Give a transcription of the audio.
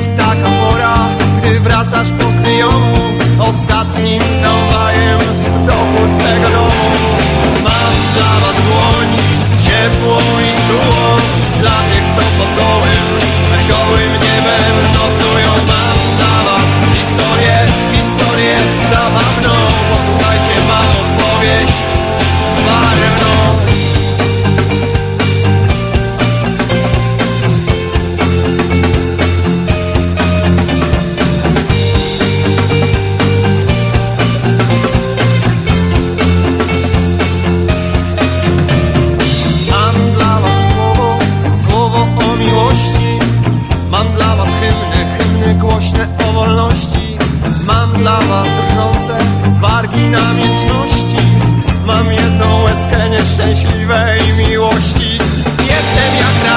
Jest taka pora, gdy wracasz po kryjomu Ostatnim tramwajem do pustego domu. Mam dla was dłoń, ciepło i czuło Dla tych, co pod gołym, gołym niebem nocują. Mam dla was historię, historię zabawną. Posłuchajcie, mam opowieść Mam dla was hymny, hymny głośne o wolności. Mam dla was drżące wargi namiętności. Mam jedną łezkę nieszczęśliwej miłości. Jestem jak